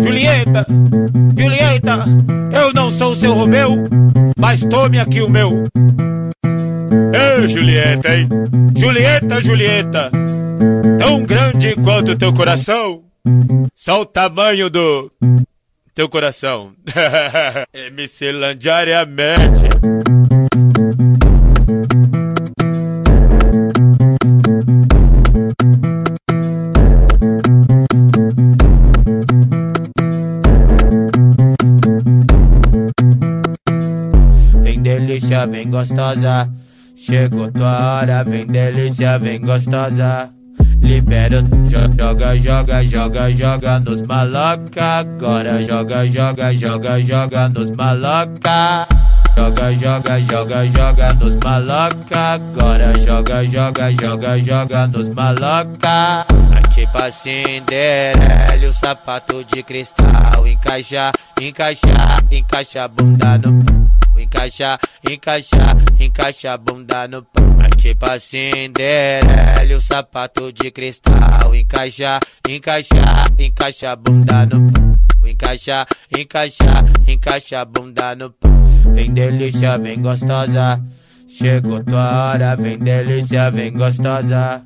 Julieta, Julieta, eu não sou seu Romeu, mas tome aqui o meu. Ei, Julieta, hein? Julieta, Julieta, tão grande quanto teu coração, só o tamanho do teu coração. MC delícia, vem gostosa. Chegou tua hora, vem delícia, vem gostosa. Libera, joga, joga, joga, joga nos maloca. Agora joga, joga, joga, joga nos maloca. Joga, joga, joga, joga nos maloca. Agora joga, joga, joga, joga nos maloca. Tipo a Cinderela, o sapato de cristal. Encaixa, encaixa, encaixa a bunda no encaixa, encaixa, encaixa a bunda no pau. Tipo a Cinderela, o sapato de cristal. Encaixa, encaixa, encaixa a bunda no pau. Encaixa, encaixa, encaixa a bunda no pau. Vem delícia, vem gostosa. Chegou tua hora, vem delícia, vem gostosa.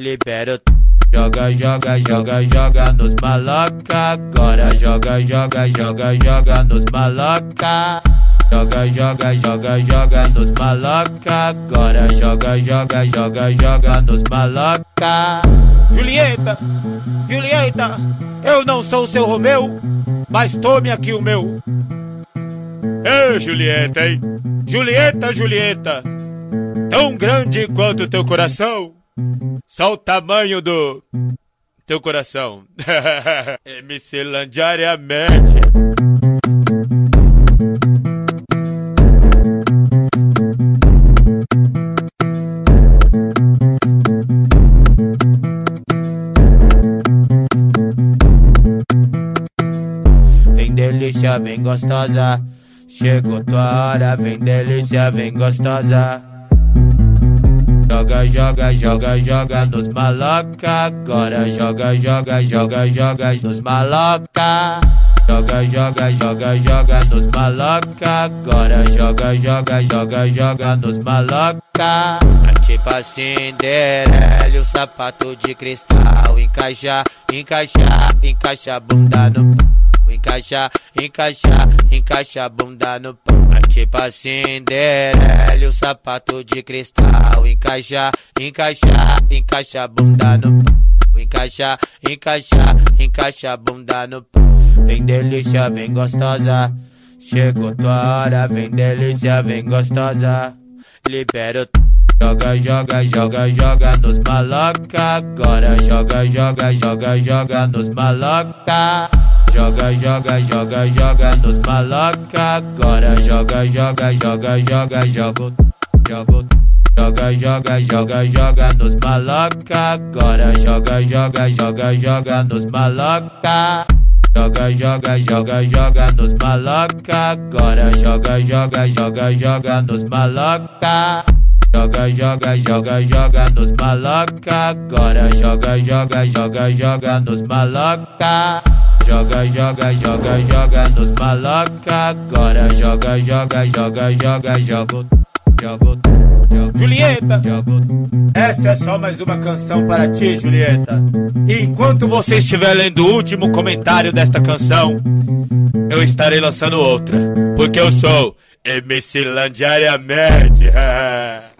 Libera o Joga, joga, joga, joga nos maloca. Agora joga, joga, joga, joga nos maloca. Joga, joga, joga, joga nos maloca. Agora joga, joga, joga, joga nos maloca. Julieta, Julieta, eu não sou seu Romeu, mas tome aqui o meu. Ei, Julieta, hein? Julieta, Julieta, tão grande quanto teu coração, só o tamanho do teu coração. MC delícia, vem gostosa. Chegou tua hora, vem delícia, vem gostosa. Joga, joga, joga, joga nos maloca. Agora joga, joga, joga, joga nos maloca. Joga, joga, joga, joga nos maloca. Agora joga, joga, joga, joga nos maloca. Tipo a Cinderela, o sapato de cristal. Encaixa, encaixa, encaixa a bunda no Encaixa, encaixa, encaixa a bunda no pau. Tipo a Cinderela, o sapato de cristal. Encaixa, encaixa, encaixa a bunda no pau. Encaixa, encaixa, encaixa a bunda no pau. Vem delícia, vem gostosa. Chegou tua hora, vem delícia, vem gostosa. Libera o Joga, joga, joga, joga nos maloca. Agora joga, joga, joga, joga nos maloca. Joga, joga, joga, joga nos maloca. Agora joga, joga, joga, joga, joga, joga. Joga, joga, joga, joga nos maloca. Agora joga, joga, joga, joga nos maloca. Joga, joga, joga, joga nos maloca. Agora joga, joga, joga, joga nos maloca. Joga, joga, joga, joga nos maloca. Agora joga, joga, joga, joga nos maloca. Joga, joga, joga, joga nos maloca. Agora joga, joga, joga, joga, joga. Joga, Julieta, essa é só mais uma canção para ti, Julieta. E enquanto você estiver lendo o último comentário desta canção, eu estarei lançando outra. Porque eu sou MC Landiariamente.